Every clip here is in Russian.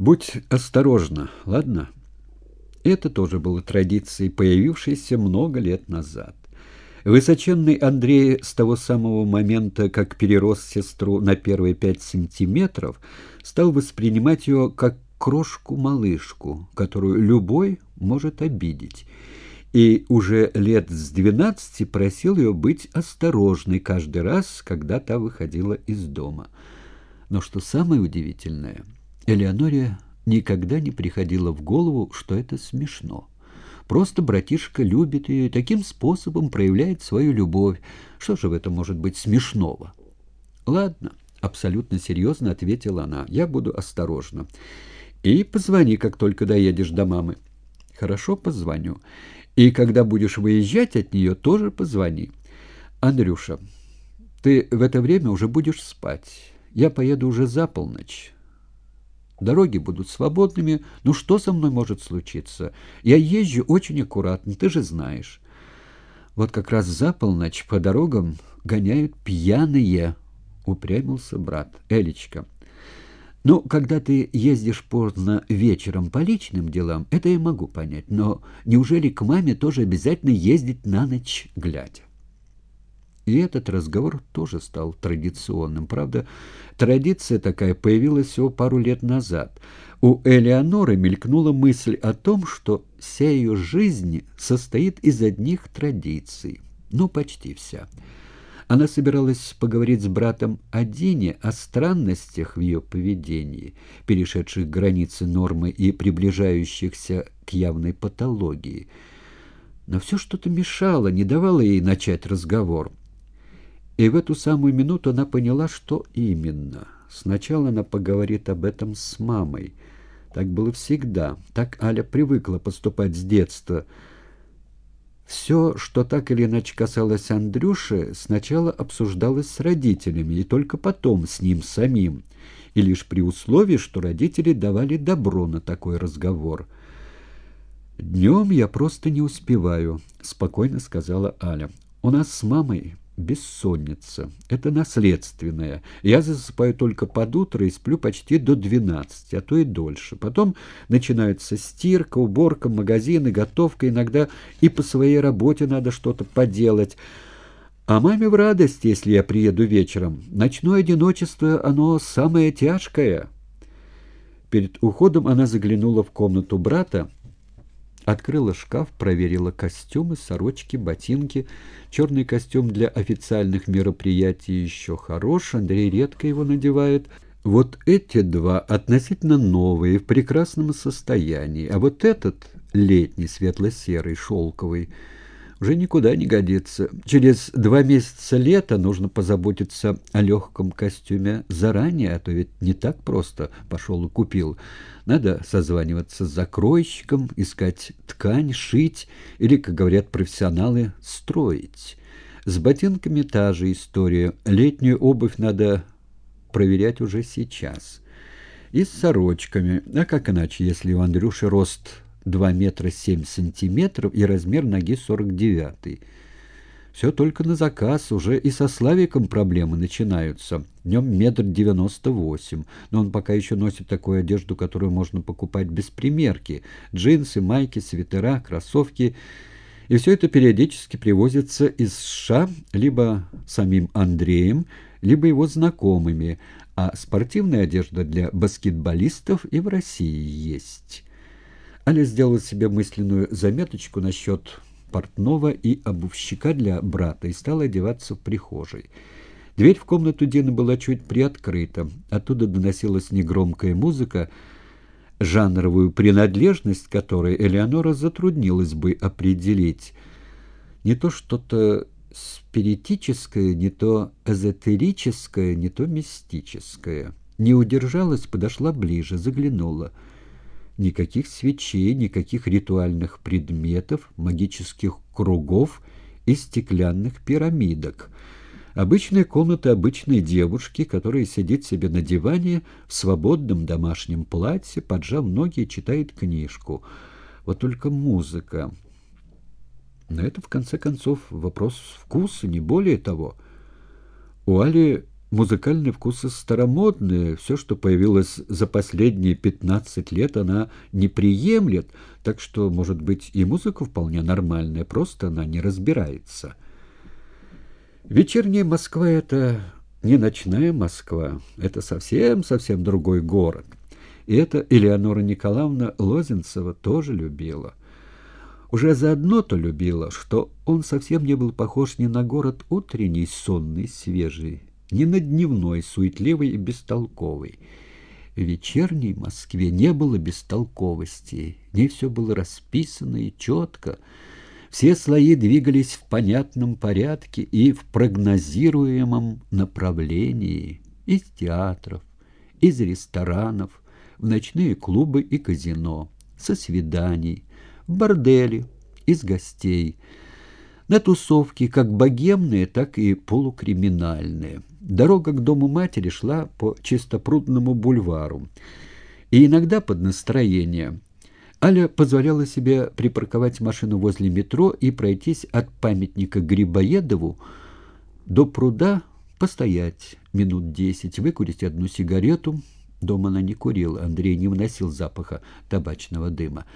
Будь осторожна, ладно? Это тоже было традицией, появившейся много лет назад. Высоченный Андрей с того самого момента, как перерос сестру на первые пять сантиметров, стал воспринимать ее как крошку-малышку, которую любой может обидеть. И уже лет с двенадцати просил ее быть осторожной каждый раз, когда та выходила из дома. Но что самое удивительное, Элеоноре никогда не приходило в голову, что это смешно. Просто братишка любит ее и таким способом проявляет свою любовь. Что же в этом может быть смешного? Ладно, абсолютно серьезно ответила она. Я буду осторожна. И позвони, как только доедешь до мамы. Хорошо, позвоню. И когда будешь выезжать от нее, тоже позвони. Андрюша, ты в это время уже будешь спать. Я поеду уже за полночь. Дороги будут свободными. Ну что со мной может случиться? Я езжу очень аккуратно, ты же знаешь. Вот как раз за полночь по дорогам гоняют пьяные, упрямился брат. Элечка, ну, когда ты ездишь поздно вечером по личным делам, это я могу понять. Но неужели к маме тоже обязательно ездить на ночь глядя? И этот разговор тоже стал традиционным. Правда, традиция такая появилась всего пару лет назад. У Элеоноры мелькнула мысль о том, что вся ее жизнь состоит из одних традиций. Ну, почти вся. Она собиралась поговорить с братом о Дине, о странностях в ее поведении, перешедших границы нормы и приближающихся к явной патологии. Но все что-то мешало, не давало ей начать разговор. И в эту самую минуту она поняла, что именно. Сначала она поговорит об этом с мамой. Так было всегда. Так Аля привыкла поступать с детства. Все, что так или иначе касалось Андрюши, сначала обсуждалось с родителями, и только потом с ним самим. И лишь при условии, что родители давали добро на такой разговор. «Днем я просто не успеваю», — спокойно сказала Аля. «У нас с мамой бессонница. Это наследственное. Я засыпаю только под утро и сплю почти до двенадцати, а то и дольше. Потом начинается стирка, уборка, магазины, готовка. Иногда и по своей работе надо что-то поделать. А маме в радость, если я приеду вечером. Ночное одиночество, оно самое тяжкое. Перед уходом она заглянула в комнату брата, Открыла шкаф, проверила костюмы, сорочки, ботинки. Черный костюм для официальных мероприятий еще хорош, Андрей редко его надевает. Вот эти два относительно новые, в прекрасном состоянии, а вот этот летний, светло-серый, шелковый – уже никуда не годится. Через два месяца лета нужно позаботиться о легком костюме заранее, а то ведь не так просто пошел и купил. Надо созваниваться с закройщиком, искать ткань, шить или, как говорят профессионалы, строить. С ботинками та же история. Летнюю обувь надо проверять уже сейчас. И с сорочками. А как иначе, если у Андрюши рост 2 метра 7 сантиметров и размер ноги 49. Все только на заказ, уже и со Славиком проблемы начинаются. Днем метр девяносто восемь, но он пока еще носит такую одежду, которую можно покупать без примерки. Джинсы, майки, свитера, кроссовки. И все это периодически привозится из США либо самим Андреем, либо его знакомыми, а спортивная одежда для баскетболистов и в России есть. Аля сделала себе мысленную заметочку насчет портного и обувщика для брата и стала одеваться в прихожей. Дверь в комнату Дины была чуть приоткрыта. Оттуда доносилась негромкая музыка, жанровую принадлежность которой Элеонора затруднилась бы определить. Не то что-то спиритическое, не то эзотерическое, не то мистическое. Не удержалась, подошла ближе, заглянула — Никаких свечей, никаких ритуальных предметов, магических кругов и стеклянных пирамидок. Обычная комната обычной девушки, которая сидит себе на диване в свободном домашнем платье, поджав ноги и читает книжку. Вот только музыка. Но это, в конце концов, вопрос вкуса, не более того. У Али музыкальные вкусы старомодные, все, что появилось за последние пятнадцать лет, она не приемлет, так что, может быть, и музыка вполне нормальная, просто она не разбирается. Вечерняя Москва — это не ночная Москва, это совсем-совсем другой город. И это Элеонора Николаевна Лозенцева тоже любила. Уже заодно-то любила, что он совсем не был похож ни на город утренний, сонный, свежий, ни на дневной, суетливый и бестолковый. В вечерней Москве не было бестолковости, не все было расписано и четко. Все слои двигались в понятном порядке и в прогнозируемом направлении из театров, из ресторанов, в ночные клубы и казино, со свиданий, в бордели, из гостей, на тусовки как богемные, так и полукриминальные. Дорога к дому матери шла по чистопрудному бульвару. И иногда под настроение Аля позволяла себе припарковать машину возле метро и пройтись от памятника Грибоедову до пруда, постоять минут десять, выкурить одну сигарету. Дома она не курила, Андрей не вносил запаха табачного дыма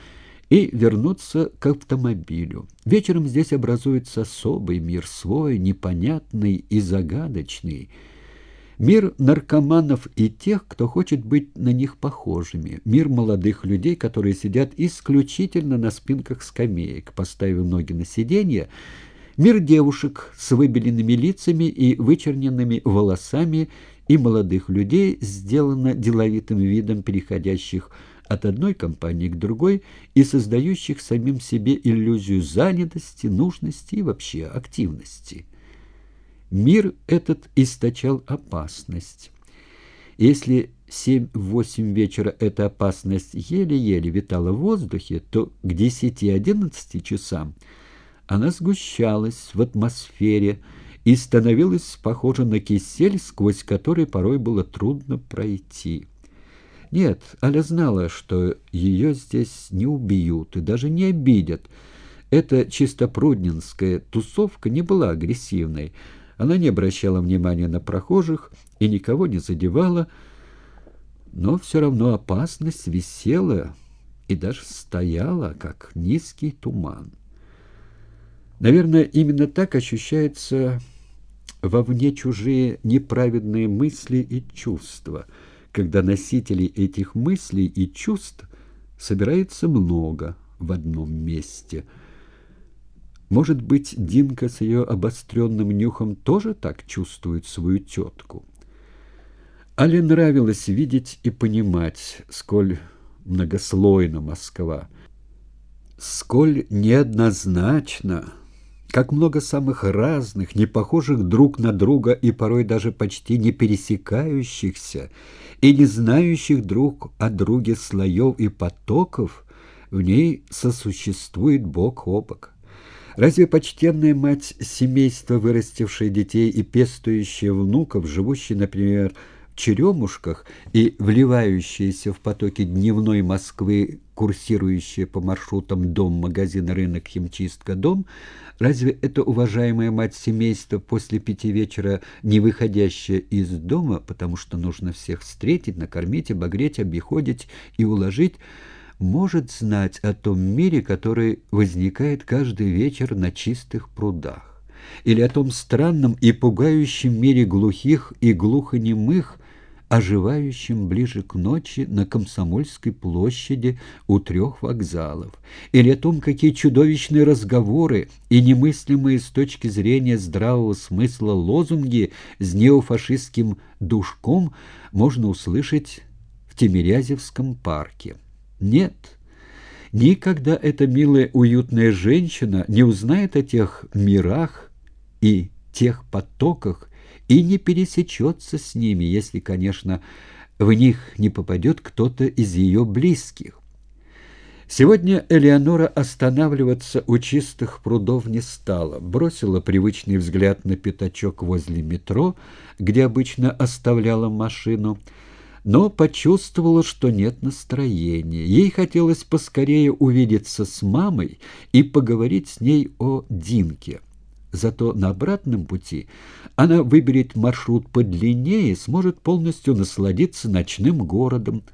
и вернуться к автомобилю. Вечером здесь образуется особый мир, свой, непонятный и загадочный. Мир наркоманов и тех, кто хочет быть на них похожими. Мир молодых людей, которые сидят исключительно на спинках скамеек, поставив ноги на сиденье. Мир девушек с выбеленными лицами и вычерненными волосами и молодых людей, сделано деловитым видом переходящих от одной компании к другой и создающих самим себе иллюзию занятости, нужности и вообще активности. Мир этот источал опасность. Если семь-восемь вечера эта опасность еле-еле витала в воздухе, то к десяти-одиннадцати часам она сгущалась в атмосфере и становилась похожа на кисель, сквозь который порой было трудно пройти. Нет, Аля знала, что ее здесь не убьют и даже не обидят. Эта чистопрудненская тусовка не была агрессивной. Она не обращала внимания на прохожих и никого не задевала, но все равно опасность висела и даже стояла, как низкий туман. Наверное, именно так ощущаются вовне чужие неправедные мысли и чувства — когда носителей этих мыслей и чувств собирается много в одном месте. Может быть, Динка с ее обостренным нюхом тоже так чувствует свою тетку? Але нравилось видеть и понимать, сколь многослойна Москва, сколь неоднозначно как много самых разных, не похожих друг на друга и порой даже почти не пересекающихся и не знающих друг о друге слоев и потоков в ней сосуществует бок о бок. Разве почтенная мать семейства, вырастившая детей и пестующая внуков, живущая, например, черемушках и вливающиеся в потоки дневной Москвы, курсирующие по маршрутам дом, магазин, рынок, химчистка, дом, разве эта уважаемая мать семейства после пяти вечера не выходящая из дома, потому что нужно всех встретить, накормить, обогреть, обиходить и уложить, может знать о том мире, который возникает каждый вечер на чистых прудах? Или о том странном и пугающем мире глухих и глухонемых, оживающим ближе к ночи на Комсомольской площади у трех вокзалов, или о том, какие чудовищные разговоры и немыслимые с точки зрения здравого смысла лозунги с неофашистским душком можно услышать в Тимирязевском парке. Нет, никогда эта милая уютная женщина не узнает о тех мирах и тех потоках, и не пересечется с ними, если, конечно, в них не попадет кто-то из ее близких. Сегодня Элеонора останавливаться у чистых прудов не стала, бросила привычный взгляд на пятачок возле метро, где обычно оставляла машину, но почувствовала, что нет настроения. Ей хотелось поскорее увидеться с мамой и поговорить с ней о Динке. Зато на обратном пути она выберет маршрут подлиннее и сможет полностью насладиться ночным городом,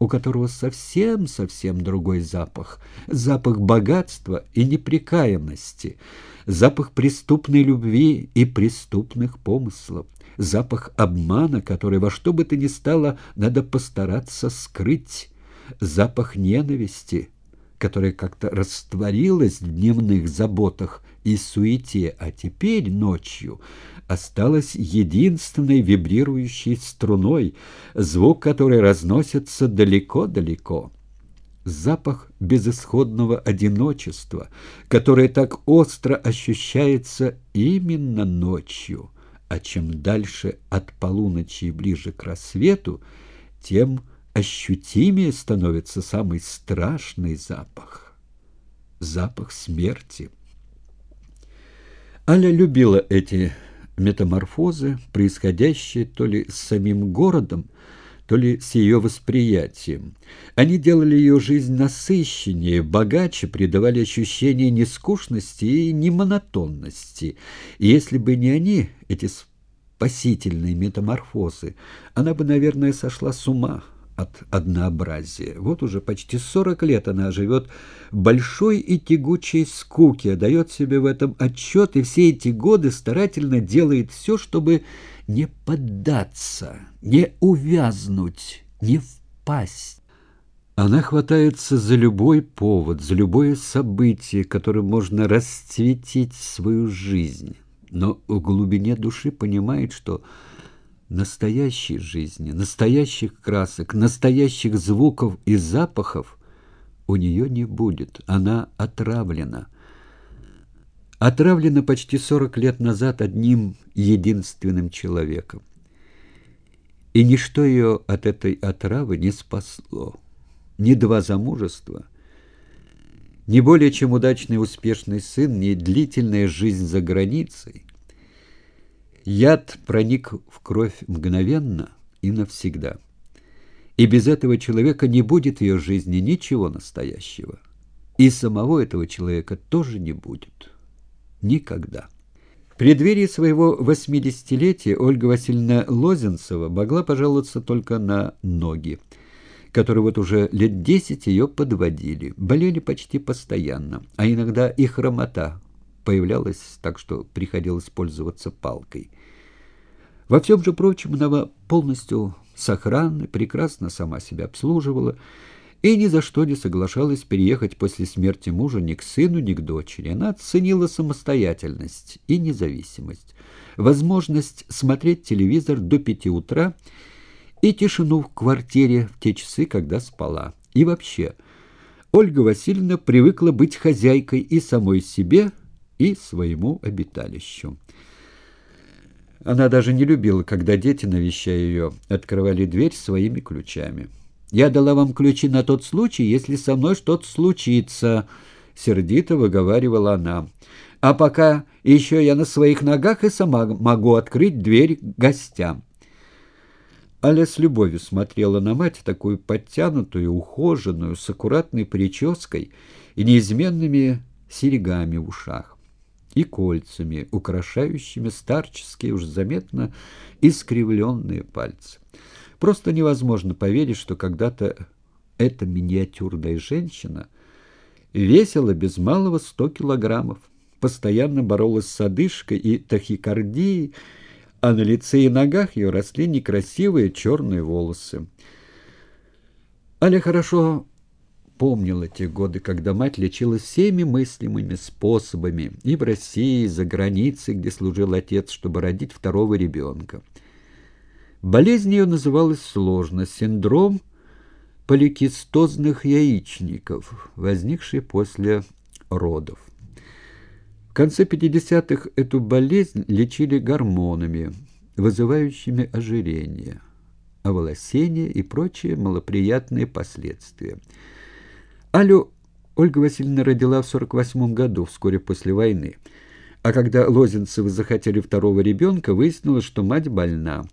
у которого совсем-совсем другой запах. Запах богатства и непрекаянности, запах преступной любви и преступных помыслов, запах обмана, который во что бы то ни стало надо постараться скрыть, запах ненависти, которая как-то растворилась в дневных заботах и суете, а теперь ночью осталась единственной вибрирующей струной, звук которой разносится далеко-далеко. Запах безысходного одиночества, которое так остро ощущается именно ночью, а чем дальше от полуночи и ближе к рассвету, тем ощутимее становится самый страшный запах — запах смерти. Аля любила эти метаморфозы, происходящие то ли с самим городом, то ли с ее восприятием. Они делали ее жизнь насыщеннее, богаче, придавали ощущение нескучности и немонотонности. И если бы не они, эти спасительные метаморфозы, она бы, наверное, сошла с ума от однообразия. Вот уже почти сорок лет она живет в большой и тягучей скуке, дает себе в этом отчет и все эти годы старательно делает все, чтобы не поддаться, не увязнуть, не впасть. Она хватается за любой повод, за любое событие, которым можно расцветить свою жизнь, но в глубине души понимает, что настоящей жизни, настоящих красок, настоящих звуков и запахов у нее не будет. Она отравлена. Отравлена почти сорок лет назад одним единственным человеком. И ничто ее от этой отравы не спасло. Ни два замужества, ни более чем удачный успешный сын, ни длительная жизнь за границей — Яд проник в кровь мгновенно и навсегда. И без этого человека не будет в ее жизни ничего настоящего. И самого этого человека тоже не будет. Никогда. В преддверии своего восьмидесятилетия Ольга Васильевна Лозенцева могла пожаловаться только на ноги, которые вот уже лет десять ее подводили, болели почти постоянно, а иногда и хромота появлялась, так что приходилось пользоваться палкой. Во всем же прочем она полностью сохранна, прекрасно сама себя обслуживала и ни за что не соглашалась переехать после смерти мужа ни к сыну, ни к дочери. Она ценила самостоятельность и независимость, возможность смотреть телевизор до пяти утра и тишину в квартире в те часы, когда спала. И вообще, Ольга Васильевна привыкла быть хозяйкой и самой себе, и своему обиталищу. Она даже не любила, когда дети, навещая ее, открывали дверь своими ключами. «Я дала вам ключи на тот случай, если со мной что-то случится», — сердито выговаривала она. «А пока еще я на своих ногах и сама могу открыть дверь гостям». Аля с любовью смотрела на мать, такую подтянутую, ухоженную, с аккуратной прической и неизменными серьгами в ушах и кольцами, украшающими старческие, уж заметно искривленные пальцы. Просто невозможно поверить, что когда-то эта миниатюрная женщина весила без малого сто килограммов, постоянно боролась с одышкой и тахикардией, а на лице и ногах ее росли некрасивые черные волосы. Аля хорошо помнил эти годы, когда мать лечилась всеми мыслимыми способами и в России, и за границей, где служил отец, чтобы родить второго ребенка. Болезнь ее называлась сложно – синдром поликистозных яичников, возникший после родов. В конце 50-х эту болезнь лечили гормонами, вызывающими ожирение, оволосение и прочие малоприятные последствия – Алю Ольга Васильевна родила в 48 году, вскоре после войны. А когда Лозенцевы захотели второго ребенка, выяснилось, что мать больна.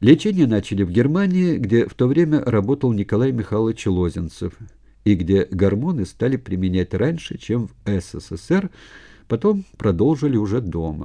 Лечение начали в Германии, где в то время работал Николай Михайлович Лозенцев, и где гормоны стали применять раньше, чем в СССР, Потом продолжили уже дома.